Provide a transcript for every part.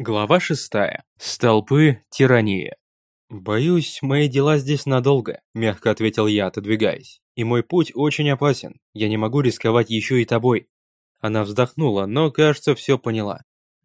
Глава шестая. Столпы тирании. «Боюсь, мои дела здесь надолго», – мягко ответил я, отодвигаясь. «И мой путь очень опасен. Я не могу рисковать еще и тобой». Она вздохнула, но, кажется, все поняла.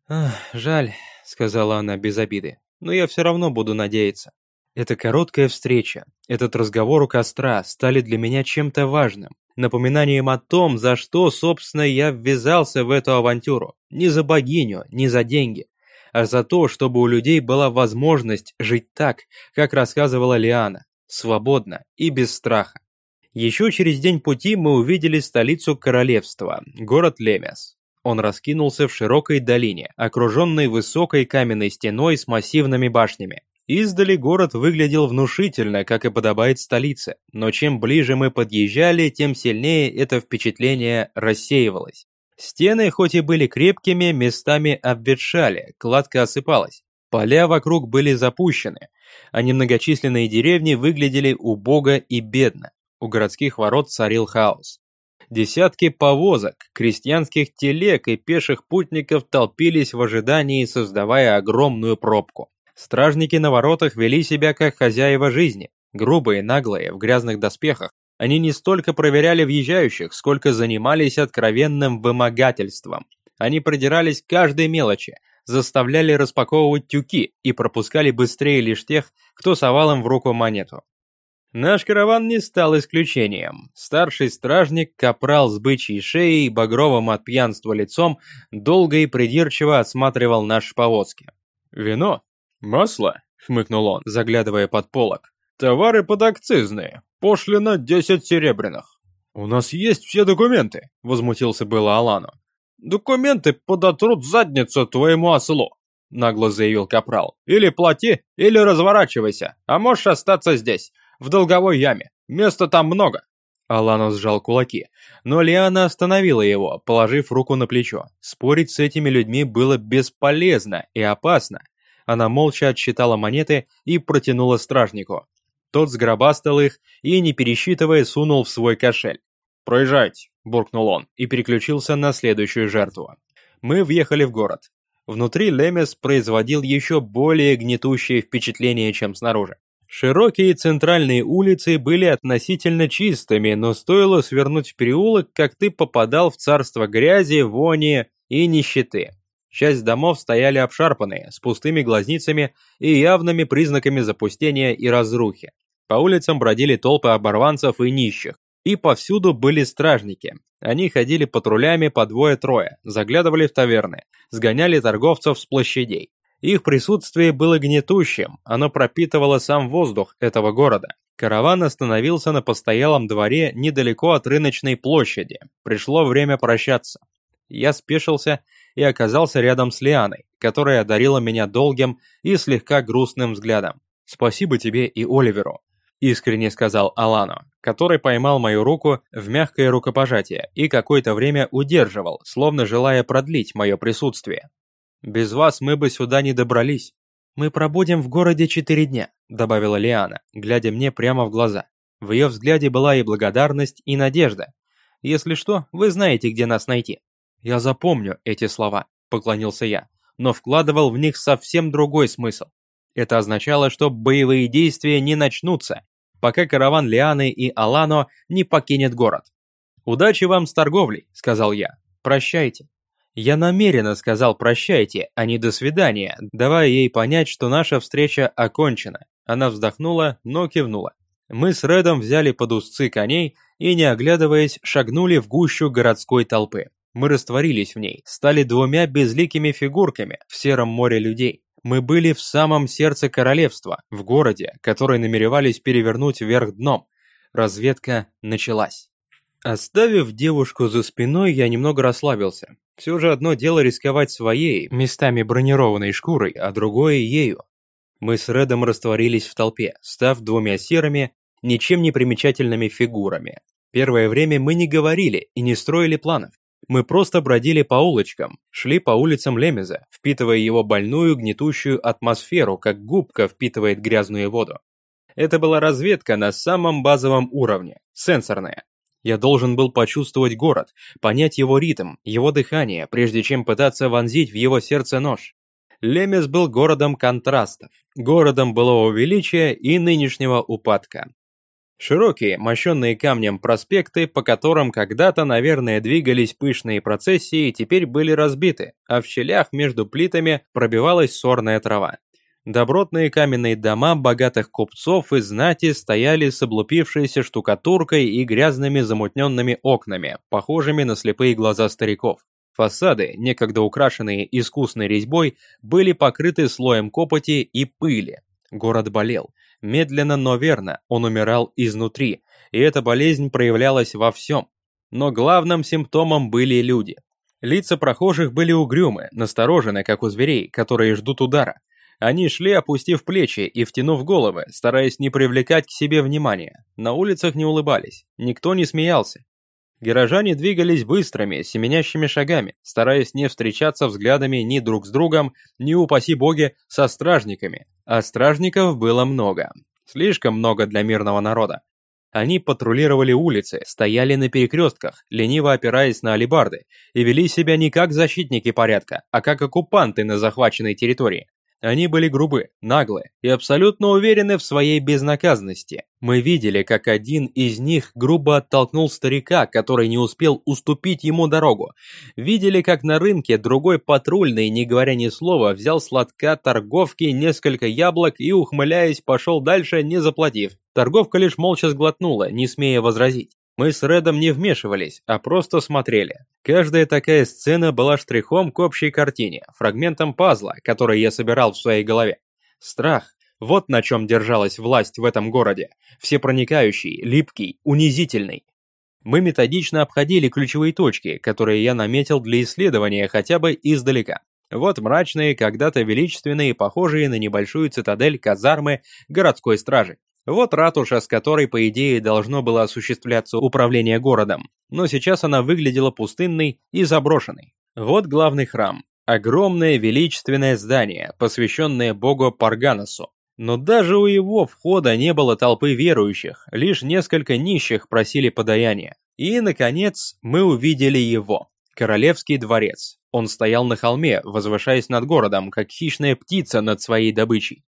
«Ах, жаль», – сказала она без обиды. «Но я все равно буду надеяться. Эта короткая встреча, этот разговор у костра стали для меня чем-то важным, напоминанием о том, за что, собственно, я ввязался в эту авантюру. Не за богиню, не за деньги, а за то, чтобы у людей была возможность жить так, как рассказывала Лиана, свободно и без страха. Еще через день пути мы увидели столицу королевства, город Лемес. Он раскинулся в широкой долине, окруженной высокой каменной стеной с массивными башнями. Издали город выглядел внушительно, как и подобает столице, но чем ближе мы подъезжали, тем сильнее это впечатление рассеивалось. Стены, хоть и были крепкими, местами обветшали, кладка осыпалась. Поля вокруг были запущены, а немногочисленные деревни выглядели убого и бедно. У городских ворот царил хаос. Десятки повозок, крестьянских телег и пеших путников толпились в ожидании, создавая огромную пробку. Стражники на воротах вели себя как хозяева жизни, грубые, наглые, в грязных доспехах, они не столько проверяли въезжающих, сколько занимались откровенным вымогательством. Они продирались к каждой мелочи, заставляли распаковывать тюки и пропускали быстрее лишь тех, кто совал им в руку монету. Наш караван не стал исключением. Старший стражник, капрал с бычьей шеей, багровым от пьянства лицом, долго и придирчиво осматривал наши повозки. «Вино? Масло?» — хмыкнул он, заглядывая под полок. «Товары подакцизные. Пошлина 10 серебряных. У нас есть все документы, возмутился было Алану. Документы подотрут задницу твоему ослу, нагло заявил Капрал. Или плати, или разворачивайся, а можешь остаться здесь, в долговой яме. Места там много. Алану сжал кулаки, но Лиана остановила его, положив руку на плечо. Спорить с этими людьми было бесполезно и опасно. Она молча отсчитала монеты и протянула стражнику. Тот сгробастал их и, не пересчитывая, сунул в свой кошель. «Проезжайте», – буркнул он и переключился на следующую жертву. Мы въехали в город. Внутри Лемес производил еще более гнетущее впечатление, чем снаружи. Широкие центральные улицы были относительно чистыми, но стоило свернуть в переулок, как ты попадал в царство грязи, вони и нищеты. Часть домов стояли обшарпанные, с пустыми глазницами и явными признаками запустения и разрухи. По улицам бродили толпы оборванцев и нищих. И повсюду были стражники. Они ходили патрулями по двое-трое, заглядывали в таверны, сгоняли торговцев с площадей. Их присутствие было гнетущим, оно пропитывало сам воздух этого города. Караван остановился на постоялом дворе недалеко от рыночной площади. Пришло время прощаться. Я спешился и оказался рядом с Лианой, которая одарила меня долгим и слегка грустным взглядом. «Спасибо тебе и Оливеру искренне сказал Алану, который поймал мою руку в мягкое рукопожатие и какое-то время удерживал, словно желая продлить мое присутствие. «Без вас мы бы сюда не добрались». «Мы пробудем в городе четыре дня», — добавила Лиана, глядя мне прямо в глаза. В ее взгляде была и благодарность, и надежда. «Если что, вы знаете, где нас найти». «Я запомню эти слова», — поклонился я, но вкладывал в них совсем другой смысл. Это означало, что боевые действия не начнутся, пока караван Лианы и Алано не покинет город. «Удачи вам с торговлей», — сказал я. «Прощайте». Я намеренно сказал «прощайте», а не «до свидания», давая ей понять, что наша встреча окончена. Она вздохнула, но кивнула. Мы с Редом взяли под узцы коней и, не оглядываясь, шагнули в гущу городской толпы. Мы растворились в ней, стали двумя безликими фигурками в сером море людей. Мы были в самом сердце королевства, в городе, который намеревались перевернуть вверх дном. Разведка началась. Оставив девушку за спиной, я немного расслабился. Все же одно дело рисковать своей, местами бронированной шкурой, а другое ею. Мы с Редом растворились в толпе, став двумя серыми, ничем не примечательными фигурами. Первое время мы не говорили и не строили планов. Мы просто бродили по улочкам, шли по улицам Лемеза, впитывая его больную, гнетущую атмосферу, как губка впитывает грязную воду. Это была разведка на самом базовом уровне, сенсорная. Я должен был почувствовать город, понять его ритм, его дыхание, прежде чем пытаться вонзить в его сердце нож. Лемес был городом контрастов, городом былого величия и нынешнего упадка. Широкие, мощенные камнем проспекты, по которым когда-то, наверное, двигались пышные процессии, теперь были разбиты, а в щелях между плитами пробивалась сорная трава. Добротные каменные дома богатых купцов и знати стояли с облупившейся штукатуркой и грязными замутненными окнами, похожими на слепые глаза стариков. Фасады, некогда украшенные искусной резьбой, были покрыты слоем копоти и пыли. Город болел. Медленно, но верно, он умирал изнутри, и эта болезнь проявлялась во всем. Но главным симптомом были люди. Лица прохожих были угрюмы, насторожены, как у зверей, которые ждут удара. Они шли, опустив плечи и втянув головы, стараясь не привлекать к себе внимания. На улицах не улыбались, никто не смеялся. Горожане двигались быстрыми, семенящими шагами, стараясь не встречаться взглядами ни друг с другом, ни, упаси боги, со стражниками. А стражников было много. Слишком много для мирного народа. Они патрулировали улицы, стояли на перекрестках, лениво опираясь на алибарды, и вели себя не как защитники порядка, а как оккупанты на захваченной территории. Они были грубы, наглы и абсолютно уверены в своей безнаказанности. Мы видели, как один из них грубо оттолкнул старика, который не успел уступить ему дорогу. Видели, как на рынке другой патрульный, не говоря ни слова, взял сладка торговки несколько яблок и, ухмыляясь, пошел дальше, не заплатив. Торговка лишь молча сглотнула, не смея возразить. Мы с Редом не вмешивались, а просто смотрели. Каждая такая сцена была штрихом к общей картине, фрагментом пазла, который я собирал в своей голове. Страх. Вот на чем держалась власть в этом городе. Всепроникающий, липкий, унизительный. Мы методично обходили ключевые точки, которые я наметил для исследования хотя бы издалека. Вот мрачные, когда-то величественные, похожие на небольшую цитадель казармы городской стражи. Вот ратуша, с которой, по идее, должно было осуществляться управление городом, но сейчас она выглядела пустынной и заброшенной. Вот главный храм. Огромное величественное здание, посвященное богу Парганасу. Но даже у его входа не было толпы верующих, лишь несколько нищих просили подаяния. И, наконец, мы увидели его. Королевский дворец. Он стоял на холме, возвышаясь над городом, как хищная птица над своей добычей.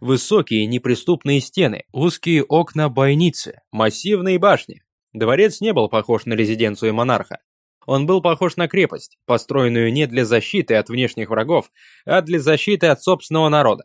Высокие неприступные стены, узкие окна бойницы, массивные башни. Дворец не был похож на резиденцию монарха. Он был похож на крепость, построенную не для защиты от внешних врагов, а для защиты от собственного народа.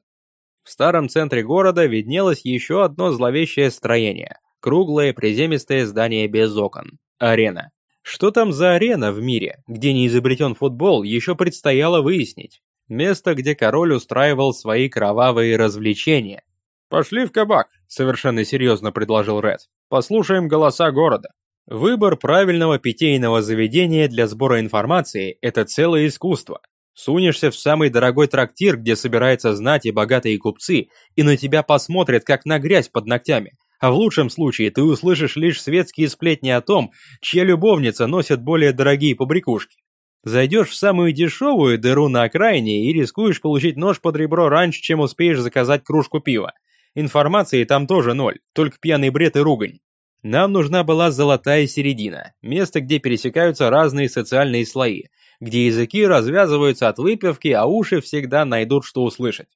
В старом центре города виднелось еще одно зловещее строение. Круглое приземистое здание без окон. Арена. Что там за арена в мире, где не изобретен футбол, еще предстояло выяснить. Место, где король устраивал свои кровавые развлечения. «Пошли в кабак», — совершенно серьезно предложил Ред. «Послушаем голоса города». Выбор правильного питейного заведения для сбора информации – это целое искусство. Сунешься в самый дорогой трактир, где собирается знать и богатые купцы, и на тебя посмотрят, как на грязь под ногтями. А в лучшем случае ты услышишь лишь светские сплетни о том, чья любовница носит более дорогие побрякушки. Зайдешь в самую дешевую дыру на окраине и рискуешь получить нож под ребро раньше, чем успеешь заказать кружку пива. Информации там тоже ноль, только пьяный бред и ругань. Нам нужна была золотая середина, место, где пересекаются разные социальные слои, где языки развязываются от выпивки, а уши всегда найдут, что услышать.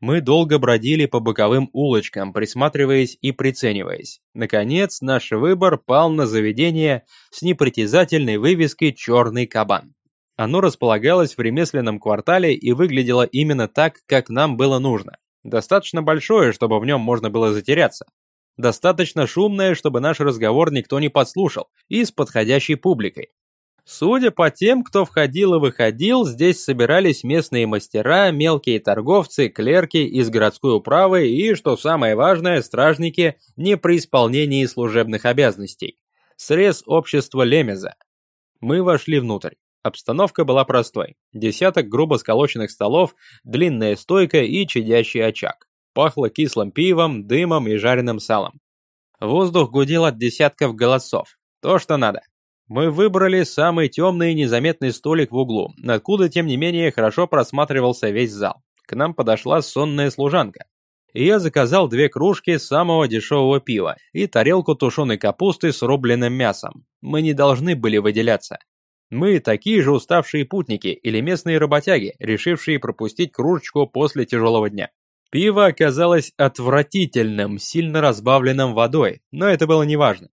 Мы долго бродили по боковым улочкам, присматриваясь и прицениваясь. Наконец, наш выбор пал на заведение с непритязательной вывеской «Черный кабан». Оно располагалось в ремесленном квартале и выглядело именно так, как нам было нужно. Достаточно большое, чтобы в нем можно было затеряться. Достаточно шумное, чтобы наш разговор никто не подслушал, и с подходящей публикой. Судя по тем, кто входил и выходил, здесь собирались местные мастера, мелкие торговцы, клерки из городской управы и, что самое важное, стражники не при исполнении служебных обязанностей. Срез общества Лемеза. Мы вошли внутрь. Обстановка была простой. Десяток грубо сколоченных столов, длинная стойка и чадящий очаг. Пахло кислым пивом, дымом и жареным салом. Воздух гудел от десятков голосов. То, что надо. Мы выбрали самый темный и незаметный столик в углу, откуда, тем не менее, хорошо просматривался весь зал. К нам подошла сонная служанка. И я заказал две кружки самого дешевого пива и тарелку тушеной капусты с рубленным мясом. Мы не должны были выделяться. Мы такие же уставшие путники или местные работяги, решившие пропустить кружечку после тяжелого дня. Пиво оказалось отвратительным, сильно разбавленным водой, но это было неважно.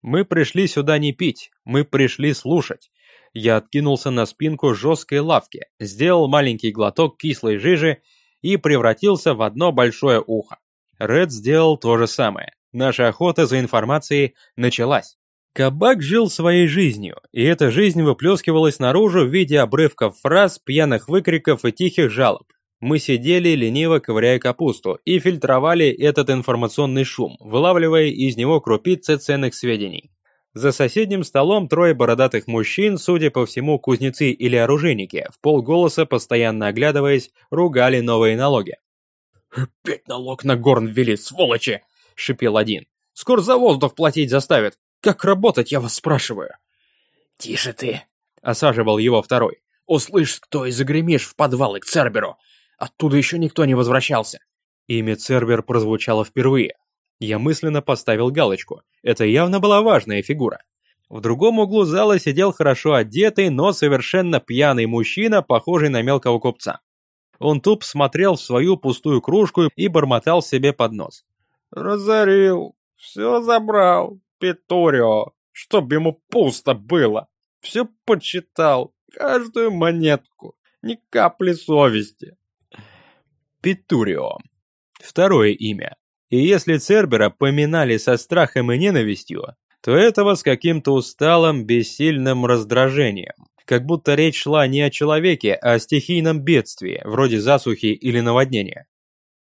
Мы пришли сюда не пить, мы пришли слушать. Я откинулся на спинку жесткой лавки, сделал маленький глоток кислой жижи и превратился в одно большое ухо. Ред сделал то же самое. Наша охота за информацией началась. Кабак жил своей жизнью, и эта жизнь выплескивалась наружу в виде обрывков фраз, пьяных выкриков и тихих жалоб. Мы сидели, лениво ковыряя капусту, и фильтровали этот информационный шум, вылавливая из него крупицы ценных сведений. За соседним столом трое бородатых мужчин, судя по всему, кузнецы или оружейники, в полголоса, постоянно оглядываясь, ругали новые налоги. «Опять налог на горн ввели, сволочи!» — шипел один. «Скоро за воздух платить заставят. Как работать, я вас спрашиваю?» «Тише ты!» — осаживал его второй. «Услышь, кто и загремишь в подвалы к Церберу. Оттуда еще никто не возвращался». Имя Цербер прозвучало впервые. Я мысленно поставил галочку. Это явно была важная фигура. В другом углу зала сидел хорошо одетый, но совершенно пьяный мужчина, похожий на мелкого купца. Он туп смотрел в свою пустую кружку и бормотал себе под нос. «Разорил, все забрал, Петорио, чтоб ему пусто было. Все почитал, каждую монетку, ни капли совести. Петурио. Второе имя. И если Цербера поминали со страхом и ненавистью, то этого с каким-то усталым, бессильным раздражением. Как будто речь шла не о человеке, а о стихийном бедствии, вроде засухи или наводнения.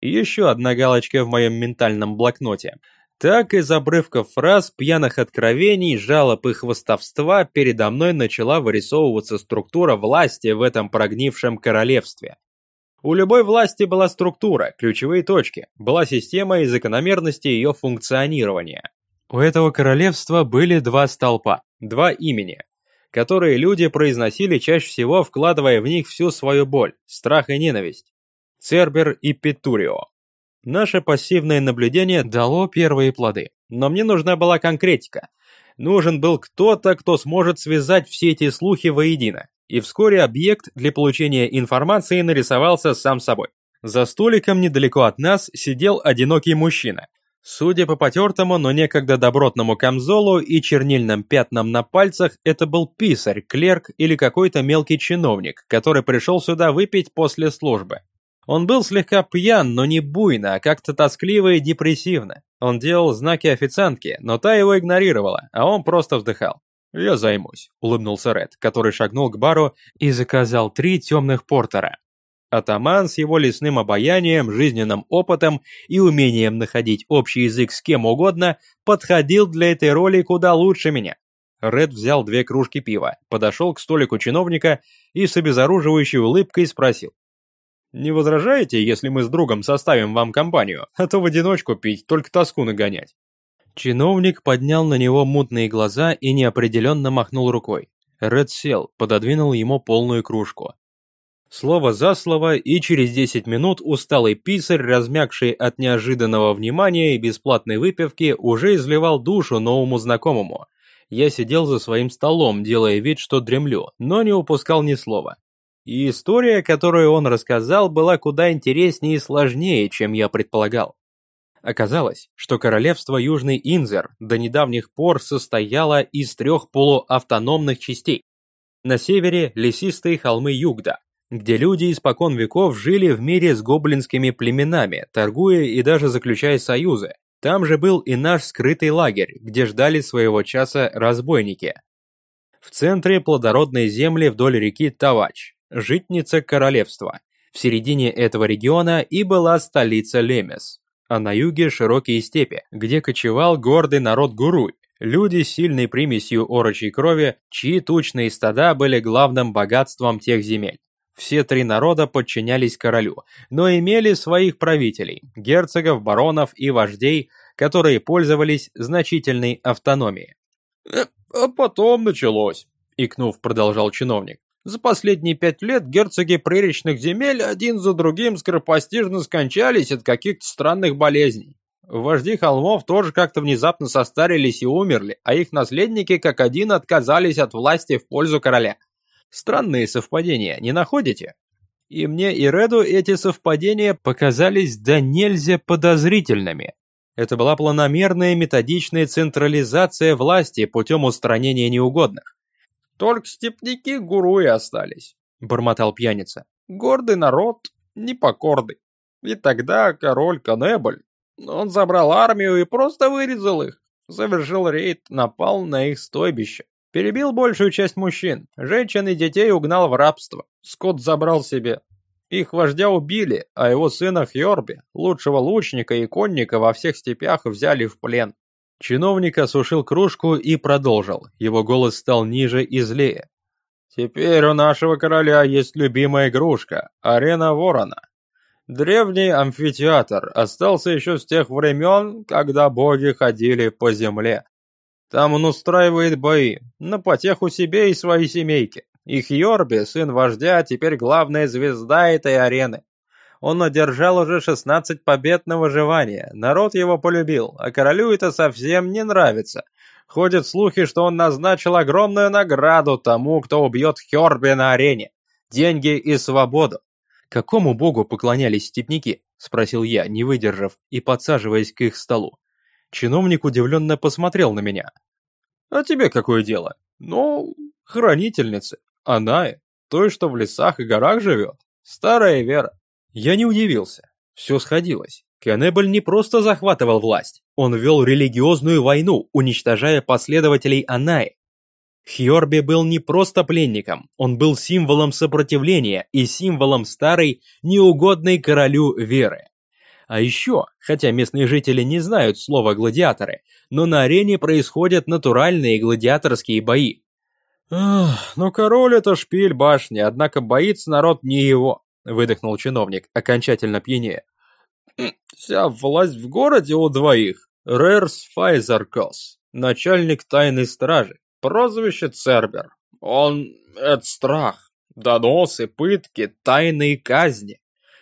Еще одна галочка в моем ментальном блокноте. Так из обрывков фраз, пьяных откровений, жалоб и хвостовства передо мной начала вырисовываться структура власти в этом прогнившем королевстве. У любой власти была структура, ключевые точки, была система и закономерности ее функционирования. У этого королевства были два столпа, два имени, которые люди произносили чаще всего, вкладывая в них всю свою боль, страх и ненависть. Цербер и Петурио. Наше пассивное наблюдение дало первые плоды, но мне нужна была конкретика. Нужен был кто-то, кто сможет связать все эти слухи воедино. И вскоре объект для получения информации нарисовался сам собой. За столиком недалеко от нас сидел одинокий мужчина. Судя по потертому, но некогда добротному камзолу и чернильным пятнам на пальцах, это был писарь, клерк или какой-то мелкий чиновник, который пришел сюда выпить после службы. Он был слегка пьян, но не буйно, а как-то тоскливо и депрессивно. Он делал знаки официантки, но та его игнорировала, а он просто вздыхал. «Я займусь», — улыбнулся Ред, который шагнул к бару и заказал три темных портера. Атаман с его лесным обаянием, жизненным опытом и умением находить общий язык с кем угодно подходил для этой роли куда лучше меня. Ред взял две кружки пива, подошел к столику чиновника и с обезоруживающей улыбкой спросил. Не возражаете, если мы с другом составим вам компанию, а то в одиночку пить, только тоску нагонять?» Чиновник поднял на него мутные глаза и неопределенно махнул рукой. Ред сел, пододвинул ему полную кружку. Слово за слово, и через 10 минут усталый писарь, размягший от неожиданного внимания и бесплатной выпивки, уже изливал душу новому знакомому. Я сидел за своим столом, делая вид, что дремлю, но не упускал ни слова. И история, которую он рассказал, была куда интереснее и сложнее, чем я предполагал. Оказалось, что королевство Южный Инзер до недавних пор состояло из трех полуавтономных частей. На севере лесистые холмы Югда, где люди испокон веков жили в мире с гоблинскими племенами, торгуя и даже заключая союзы. Там же был и наш скрытый лагерь, где ждали своего часа разбойники. В центре плодородной земли вдоль реки Тавач, житница королевства. В середине этого региона и была столица Лемес, а на юге широкие степи, где кочевал гордый народ Гуруй, люди с сильной примесью орочей крови, чьи тучные стада были главным богатством тех земель. Все три народа подчинялись королю, но имели своих правителей, герцогов, баронов и вождей, которые пользовались значительной автономией. «Э, «А потом началось», — икнув, продолжал чиновник. За последние пять лет герцоги преречных земель один за другим скоропостижно скончались от каких-то странных болезней. Вожди холмов тоже как-то внезапно состарились и умерли, а их наследники как один отказались от власти в пользу короля. Странные совпадения, не находите? И мне и Реду эти совпадения показались да нельзя подозрительными. Это была планомерная методичная централизация власти путем устранения неугодных. «Только степняки гуруи остались», — бормотал пьяница. «Гордый народ, непокорный. И тогда король Канебль, он забрал армию и просто вырезал их. Совершил рейд, напал на их стойбище. Перебил большую часть мужчин, женщин и детей угнал в рабство. Скот забрал себе. Их вождя убили, а его сына Хьорби, лучшего лучника и конника во всех степях, взяли в плен. Чиновник осушил кружку и продолжил. Его голос стал ниже и злее. «Теперь у нашего короля есть любимая игрушка – арена ворона. Древний амфитеатр остался еще с тех времен, когда боги ходили по земле. Там он устраивает бои, на потеху себе и своей семейки. И Хьорби, сын вождя, теперь главная звезда этой арены. Он одержал уже 16 побед на выживание, народ его полюбил, а королю это совсем не нравится. Ходят слухи, что он назначил огромную награду тому, кто убьет Хьорби на арене. Деньги и свободу. «Какому богу поклонялись степняки?» – спросил я, не выдержав, и подсаживаясь к их столу. Чиновник удивленно посмотрел на меня. А тебе какое дело? Ну, хранительницы. Она, той, что в лесах и горах живет. Старая вера. Я не удивился. Все сходилось. Кеннебль не просто захватывал власть, он вел религиозную войну, уничтожая последователей Анаи. Хьорби был не просто пленником, он был символом сопротивления и символом старой, неугодной королю веры. А еще, хотя местные жители не знают слова «гладиаторы», но на арене происходят натуральные гладиаторские бои. «Ах, ну король это шпиль башни, однако боится народ не его», выдохнул чиновник, окончательно пьянее. «Вся власть в городе у двоих. Рерс Файзеркос, начальник тайной стражи, прозвище Цербер. Он — это страх, доносы, пытки, тайные казни.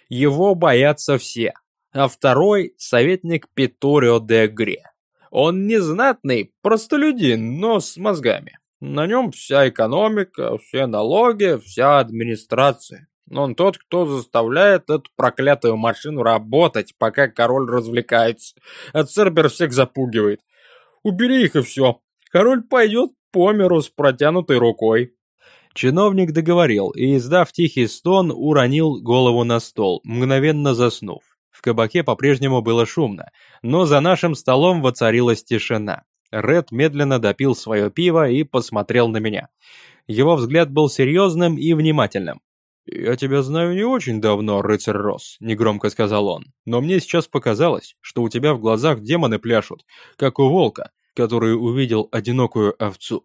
Его боятся все а второй — советник Питурио де Гре. Он не знатный, простолюдин, но с мозгами. На нем вся экономика, все налоги, вся администрация. Он тот, кто заставляет эту проклятую машину работать, пока король развлекается. А Цербер всех запугивает. Убери их и все. Король пойдет по миру с протянутой рукой. Чиновник договорил и, издав тихий стон, уронил голову на стол, мгновенно заснув. В кабаке по-прежнему было шумно, но за нашим столом воцарилась тишина. Ред медленно допил свое пиво и посмотрел на меня. Его взгляд был серьезным и внимательным. «Я тебя знаю не очень давно, рыцарь Рос», — негромко сказал он. «Но мне сейчас показалось, что у тебя в глазах демоны пляшут, как у волка, который увидел одинокую овцу».